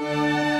Música